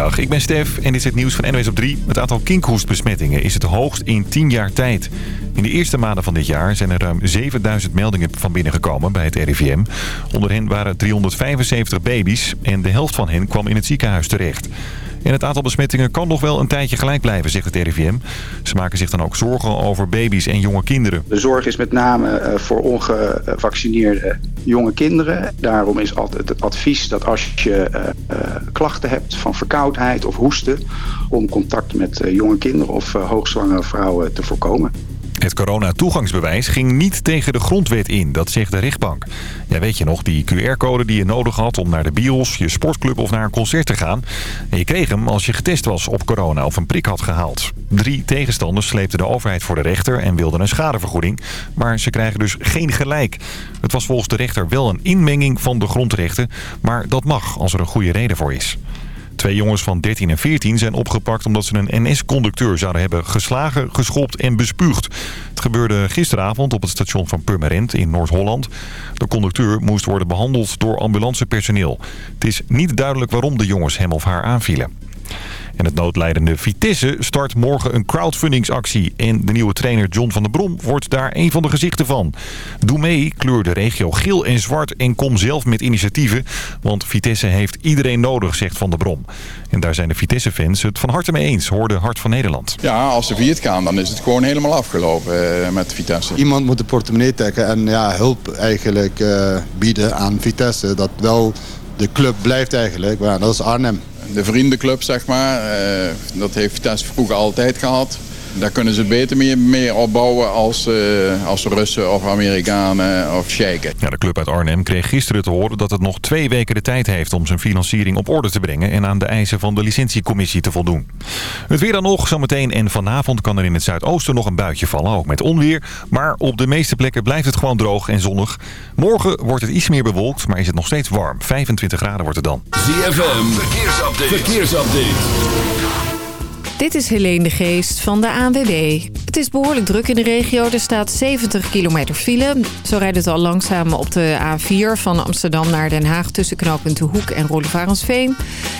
Goedemiddag, ik ben Stef en dit is het nieuws van NWS op 3. Het aantal kinkhoestbesmettingen is het hoogst in 10 jaar tijd. In de eerste maanden van dit jaar zijn er ruim 7000 meldingen van binnengekomen bij het RIVM. Onder hen waren 375 baby's en de helft van hen kwam in het ziekenhuis terecht. En het aantal besmettingen kan nog wel een tijdje gelijk blijven, zegt het RIVM. Ze maken zich dan ook zorgen over baby's en jonge kinderen. De zorg is met name eh, voor ongevaccineerde jonge kinderen. Daarom is altijd het advies dat als je eh, eh, klachten hebt van verkoudheid of hoesten... om contact met jonge kinderen of hoogzwangere vrouwen te voorkomen. Het corona-toegangsbewijs ging niet tegen de grondwet in, dat zegt de rechtbank. Ja, weet je nog, die QR-code die je nodig had om naar de bios, je sportclub of naar een concert te gaan. En je kreeg hem als je getest was op corona of een prik had gehaald. Drie tegenstanders sleepten de overheid voor de rechter en wilden een schadevergoeding. Maar ze krijgen dus geen gelijk. Het was volgens de rechter wel een inmenging van de grondrechten, maar dat mag als er een goede reden voor is. Twee jongens van 13 en 14 zijn opgepakt omdat ze een NS-conducteur zouden hebben geslagen, geschopt en bespuugd. Het gebeurde gisteravond op het station van Purmerend in Noord-Holland. De conducteur moest worden behandeld door ambulancepersoneel. Het is niet duidelijk waarom de jongens hem of haar aanvielen. En het noodlijdende Vitesse start morgen een crowdfundingsactie. En de nieuwe trainer John van der Brom wordt daar een van de gezichten van. Doe mee, kleur de regio geel en zwart en kom zelf met initiatieven. Want Vitesse heeft iedereen nodig, zegt Van der Brom. En daar zijn de Vitesse-fans het van harte mee eens, hoorde Hart van Nederland. Ja, als ze failliet gaan, dan is het gewoon helemaal afgelopen eh, met Vitesse. Iemand moet de portemonnee trekken en ja, hulp eigenlijk uh, bieden aan Vitesse. Dat wel de club blijft eigenlijk, maar dat is Arnhem de vriendenclub, zeg maar. Uh, dat heeft Vitesse vroeger altijd gehad. Daar kunnen ze beter meer, meer opbouwen als, uh, als Russen of Amerikanen of Sheiken. Ja, de club uit Arnhem kreeg gisteren te horen dat het nog twee weken de tijd heeft om zijn financiering op orde te brengen en aan de eisen van de licentiecommissie te voldoen. Het weer dan nog, zometeen en vanavond kan er in het zuidoosten nog een buitje vallen, ook met onweer. Maar op de meeste plekken blijft het gewoon droog en zonnig. Morgen wordt het iets meer bewolkt, maar is het nog steeds warm. 25 graden wordt het dan. ZFM, verkeersupdate. verkeersupdate. Dit is Helene de Geest van de ANWB. Het is behoorlijk druk in de regio. Er staat 70 kilometer file. Zo rijdt het al langzaam op de A4 van Amsterdam naar Den Haag... tussen knooppunt De Hoek en Roelevarensveen.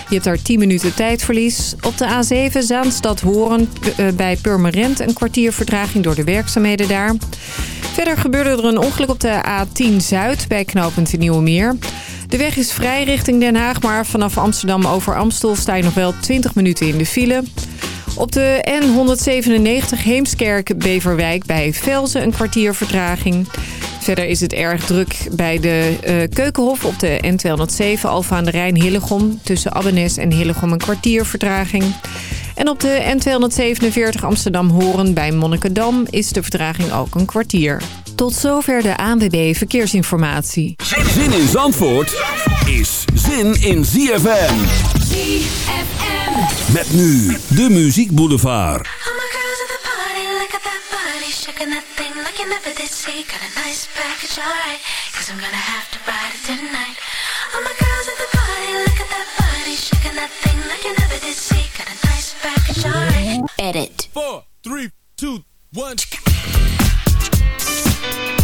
Je hebt daar 10 minuten tijdverlies. Op de A7 Zaanstad-Horen eh, bij Purmerend... een kwartier vertraging door de werkzaamheden daar. Verder gebeurde er een ongeluk op de A10 Zuid bij knooppunt de Nieuwe Meer... De weg is vrij richting Den Haag, maar vanaf Amsterdam over Amstel sta je nog wel 20 minuten in de file. Op de N197 Heemskerk-Beverwijk bij Velzen een kwartier vertraging. Verder is het erg druk bij de uh, Keukenhof op de N207 Alfa aan de Rijn Hillegom. Tussen Abbenes en Hillegom een kwartier vertraging. En op de N247 Amsterdam-Horen bij Monnikendam is de vertraging ook een kwartier. Tot zover de ANWB Verkeersinformatie. Zin in Zandvoort is zin in ZFM. ZFM. Met nu de Muziek Boulevard. Edit. 4, 3, 2, 1. Thank you.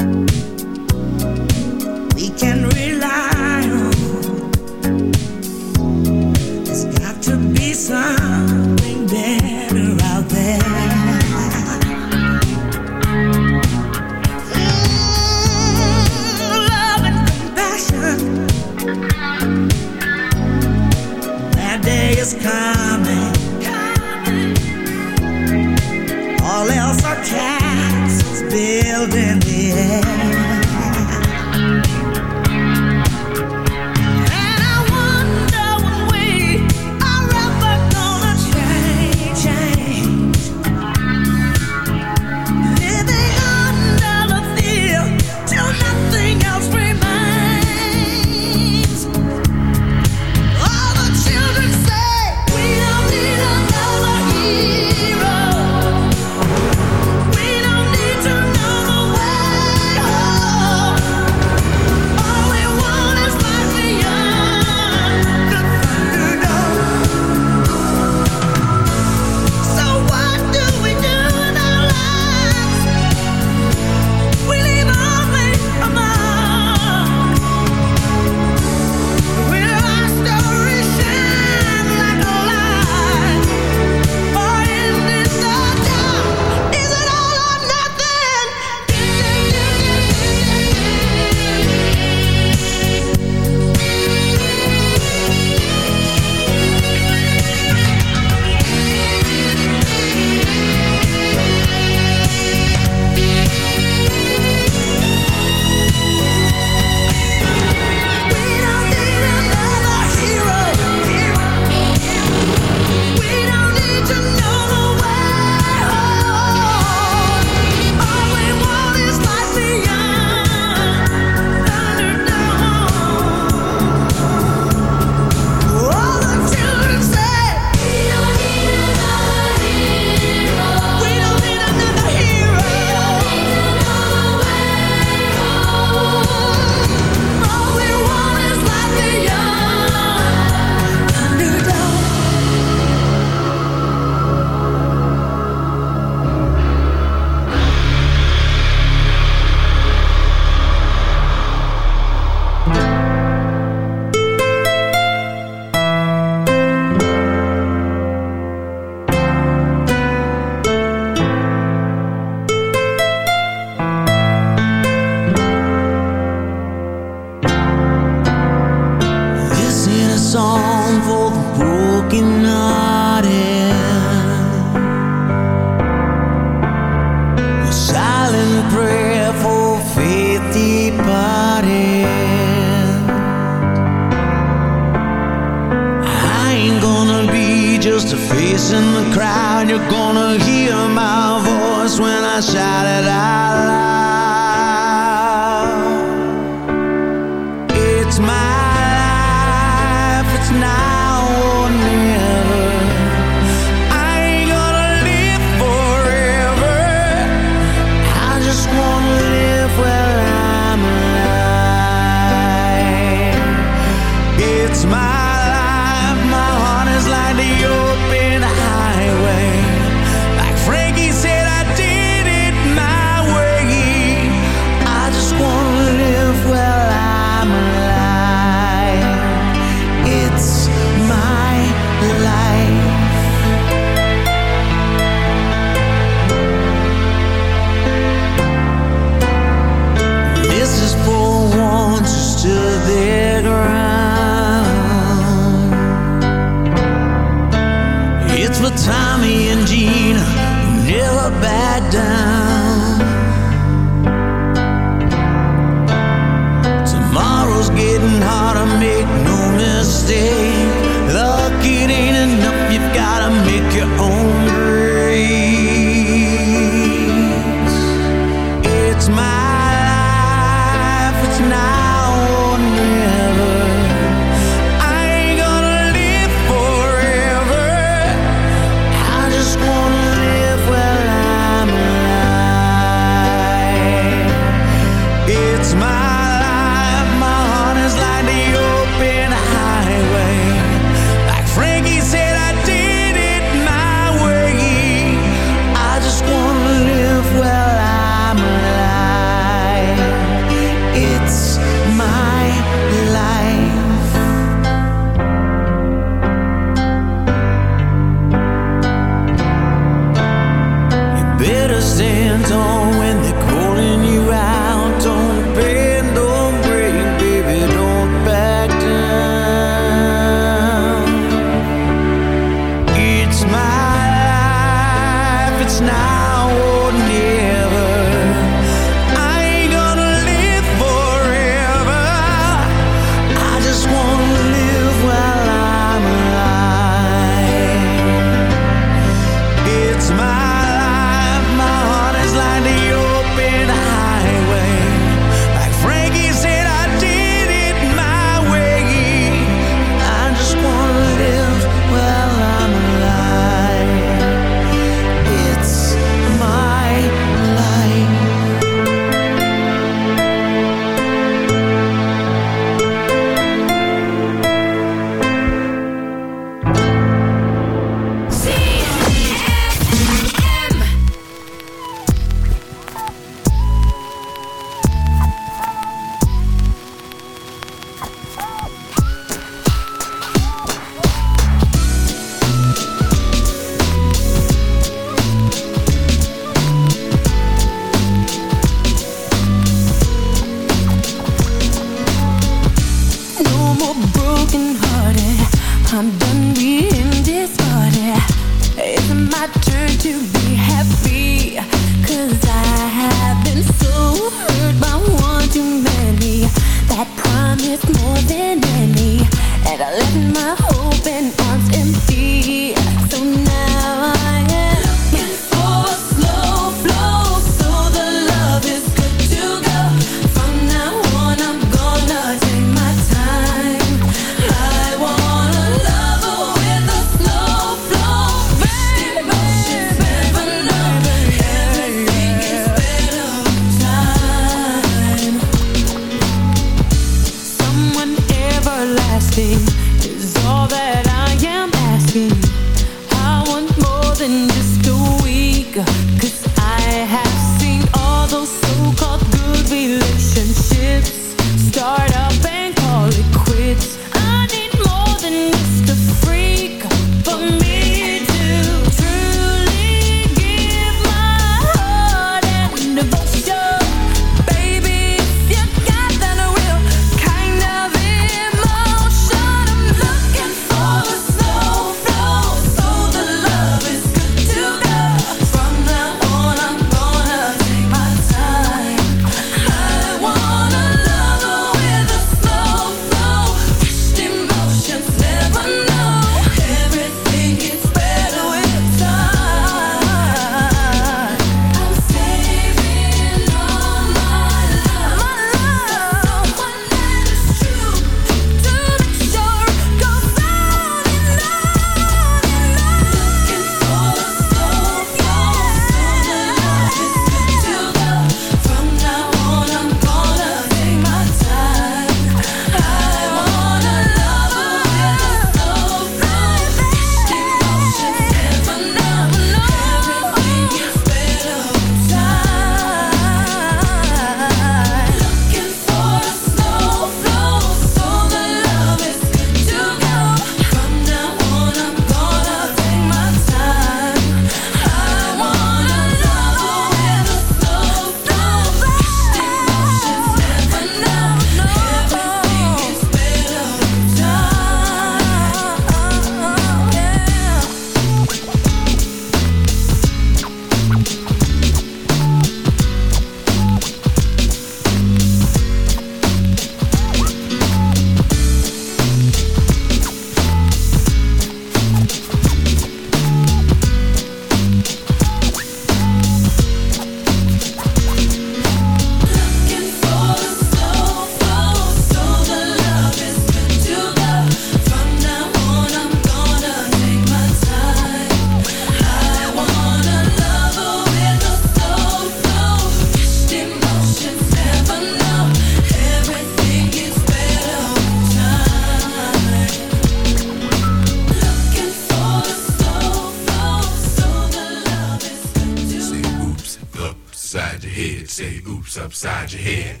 oops upside your head.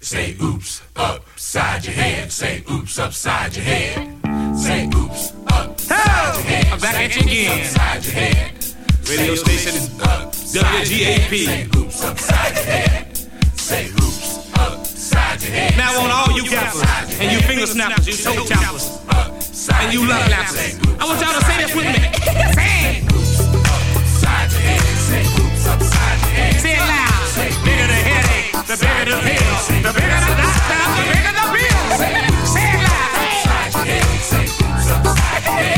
Say oops upside your head. Say oops upside your head. Say oops upside your head. I'm back at you again. Upside your head. Radio station WGAP. Say oops upside your head. Say oops upside your head. Now on all you gappers and you finger snappers, you toe choppers, and you love lappers. I want y'all to say this with me. Say oops upside your head. Say it loud the bigger the pill, the bigger the doctor, the bigger the bill. Say it loud. Say it loud.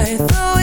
I thought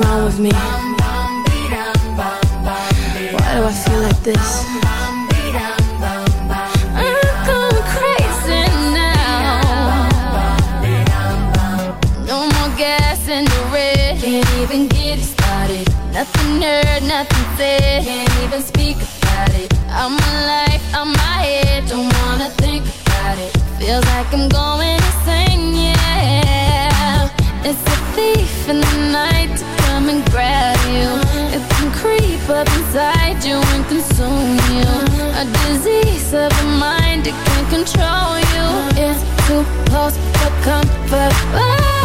wrong with me? Why do I feel like this? Even get it started. Nothing heard, nothing said. Can't even speak about it. I'm alive, I'm my head. Don't wanna think about it. Feels like I'm going insane, yeah. It's a thief in the night and grab you. It can creep up inside you and consume you A disease of the mind, it can control you. It's too close for comfort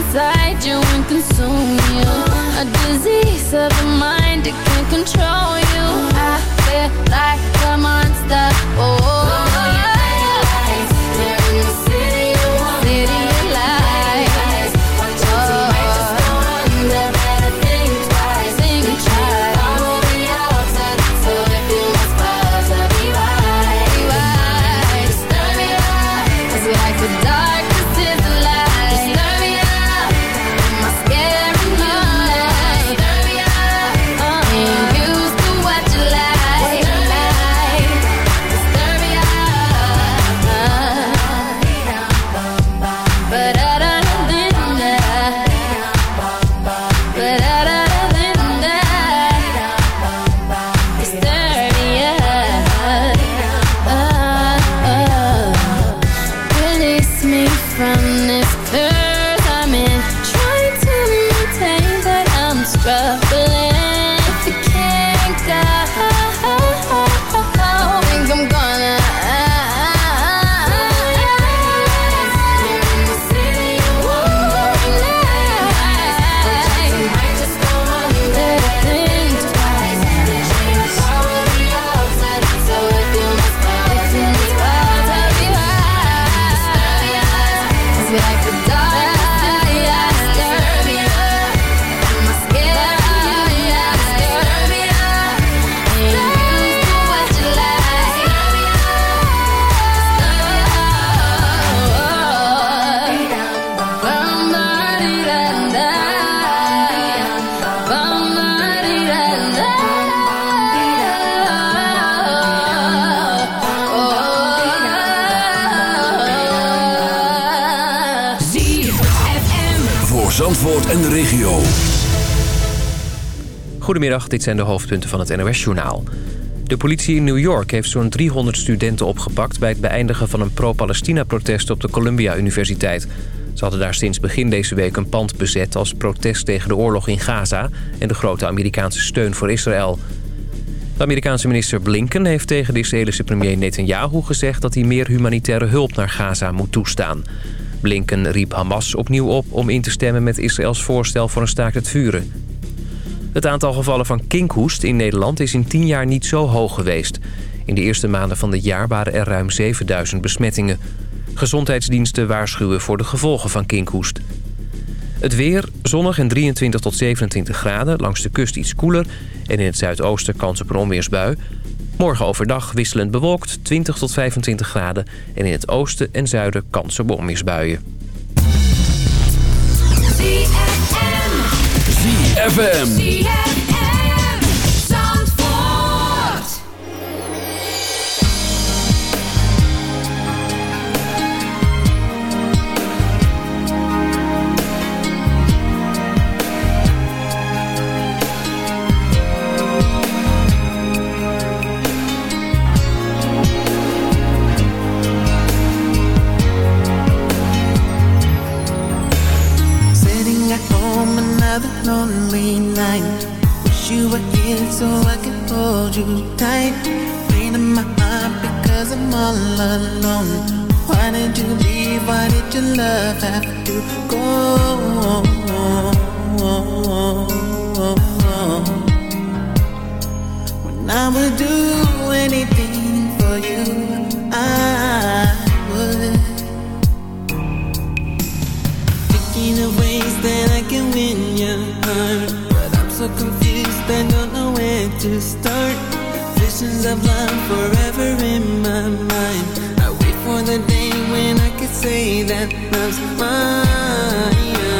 inside you and consume you. A disease of the mind, it can control you. I feel like a monster, oh yeah. Zandvoort en de regio. Goedemiddag, dit zijn de hoofdpunten van het NOS-journaal. De politie in New York heeft zo'n 300 studenten opgepakt... bij het beëindigen van een pro-Palestina-protest op de Columbia Universiteit. Ze hadden daar sinds begin deze week een pand bezet... als protest tegen de oorlog in Gaza... en de grote Amerikaanse steun voor Israël. De Amerikaanse minister Blinken heeft tegen de Israëlische premier Netanyahu gezegd... dat hij meer humanitaire hulp naar Gaza moet toestaan. Blinken riep Hamas opnieuw op om in te stemmen met Israëls voorstel voor een staakt het vuren. Het aantal gevallen van kinkhoest in Nederland is in 10 jaar niet zo hoog geweest. In de eerste maanden van dit jaar waren er ruim 7000 besmettingen. Gezondheidsdiensten waarschuwen voor de gevolgen van kinkhoest. Het weer, zonnig en 23 tot 27 graden. Langs de kust iets koeler. En in het zuidoosten kans op een onweersbui. Morgen overdag wisselend bewolkt, 20 tot 25 graden. En in het oosten en zuiden kans op onweersbuien. ZFM. You tight. Pain in my heart because I'm all alone. Why did you leave? Why did your love have to go? When I would do anything for you, I would. Thinking of ways that I can win your heart But I'm so confused, I don't know where to start Visions of love forever in my mind. I wait for the day when I could say that love's mine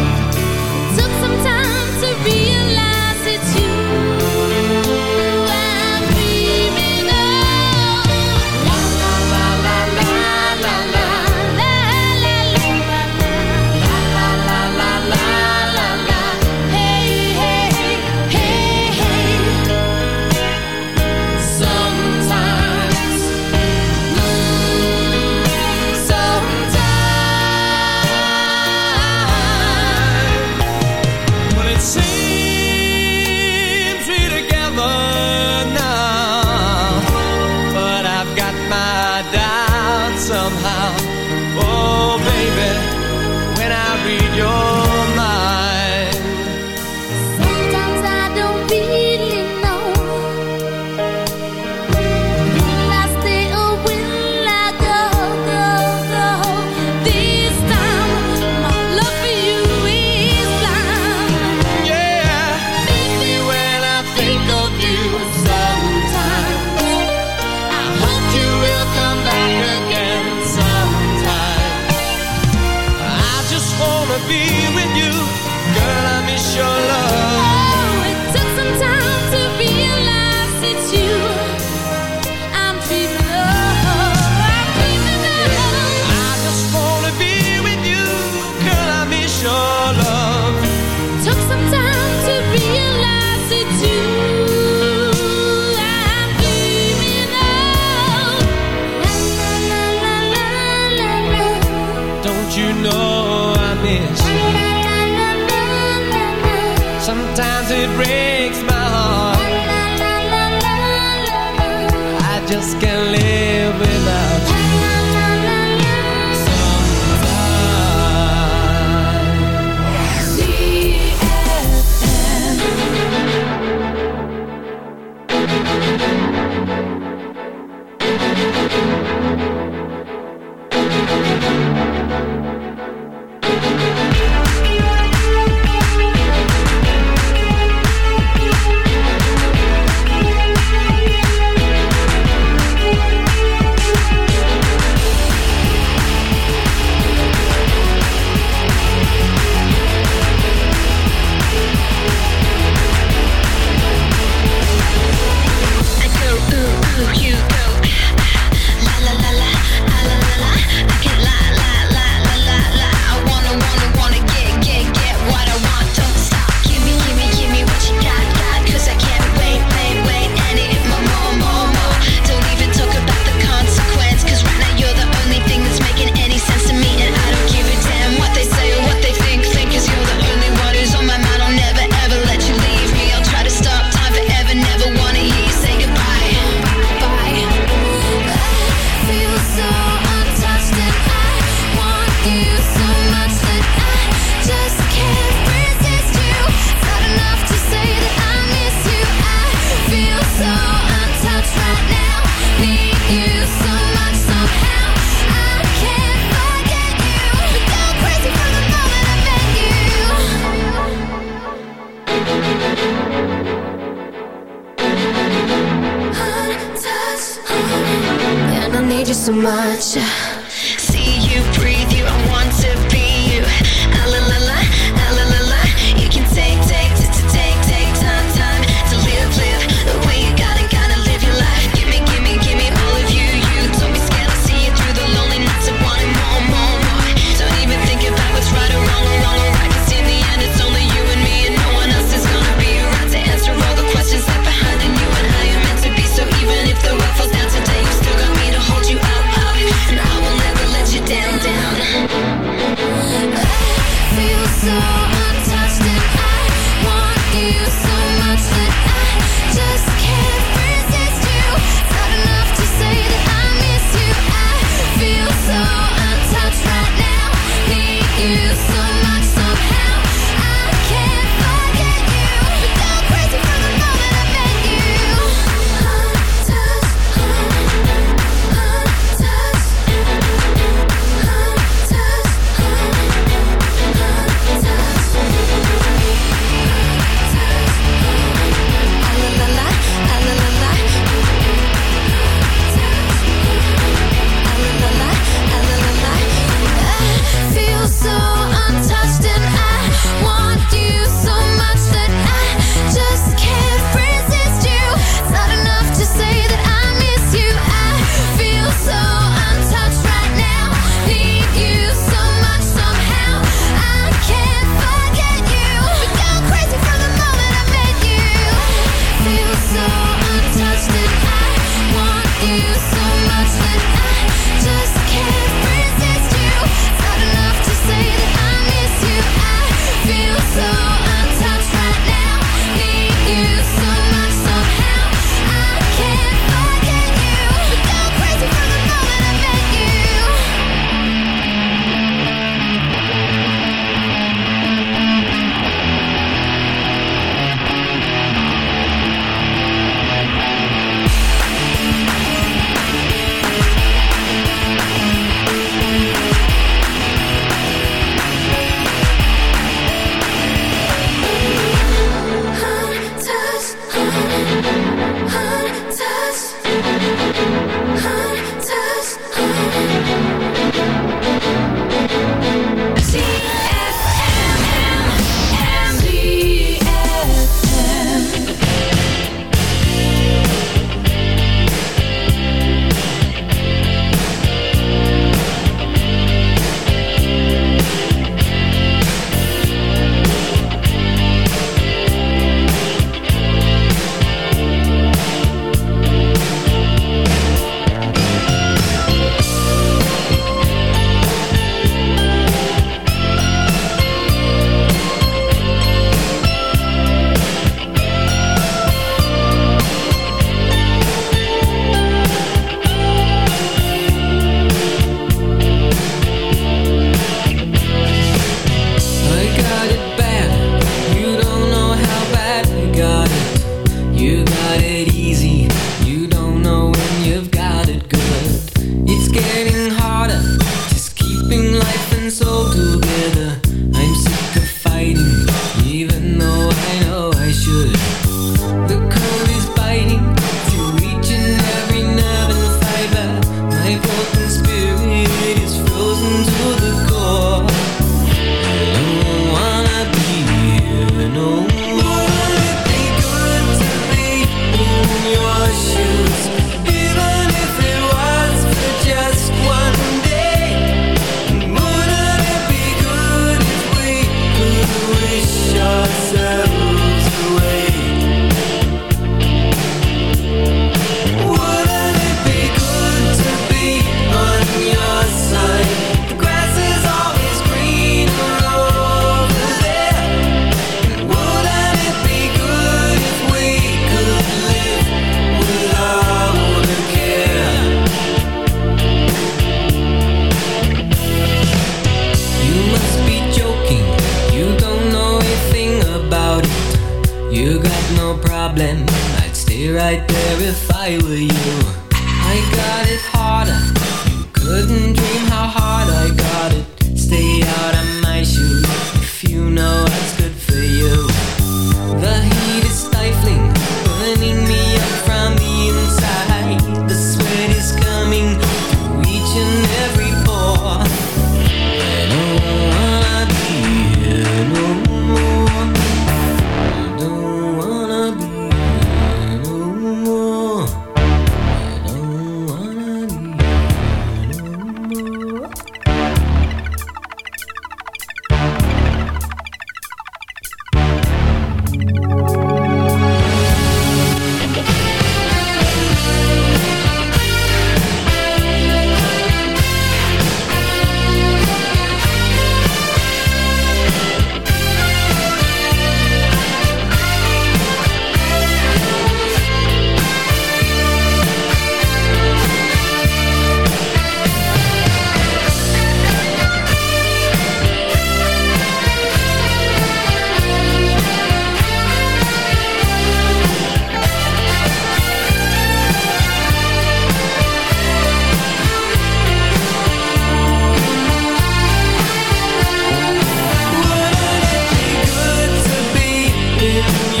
in